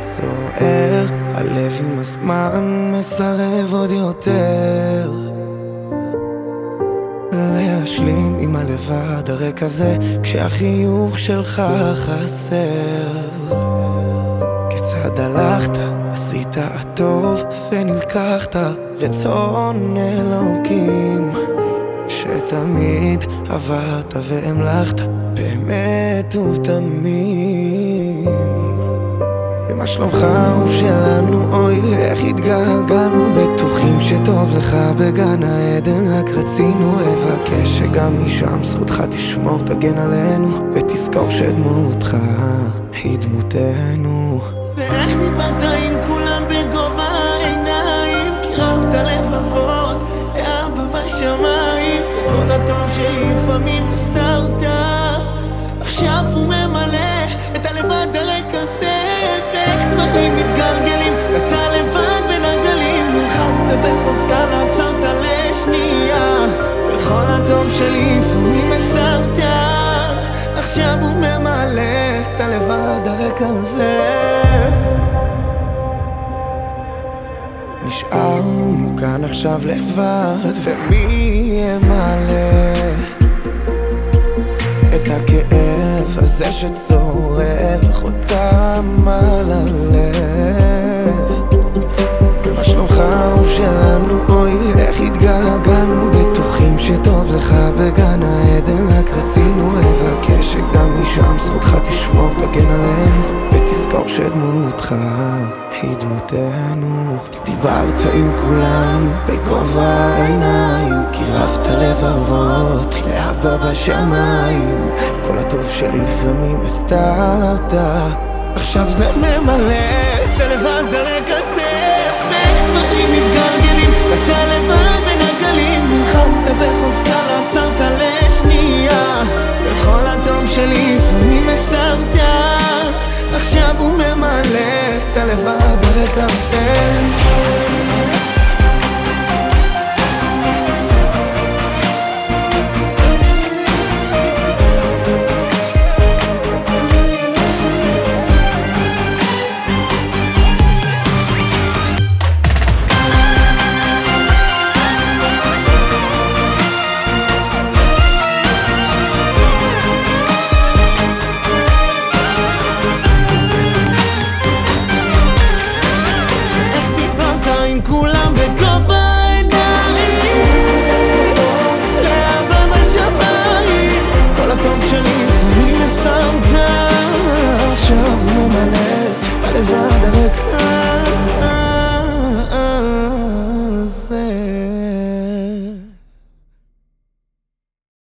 צוער, הלב עם הזמן מסרב עוד יותר. להשלים עם הלבד הריק הזה כשהחיוך שלך חסר. כיצד הלכת, עשית הטוב ונלקחת רצון אלוקים שתמיד עבדת והמלכת באמת ובתמים ומה שלומך? אהוב שלנו, אוי איך התגעגענו. בטוחים שטוב לך בגן העדן רק רצינו לבקש שגם משם זכותך תשמור תגן עלינו ותזכור שדמותך היא דמותנו. ואיך דיברת עם כולם בגובה העיניים? קירבת לבבות לאבא בשמיים וכל הטוב שלי לפעמים הסתרת הטוב שלי לפעמים הסתרת עכשיו הוא ממלא את הלבד הריק הזה. נשארנו כאן עכשיו לבד ומי ימלא את הכאב הזה שצורב חותם על הלב שדמותך היא דמותנו. דיברת עם כולם בגובה העיניים קירבת לבבות לאבא בשמיים. כל הטוב שלפעמים הסתרת. עכשיו זה ממלא ממלא את הלבד ברגע זה איך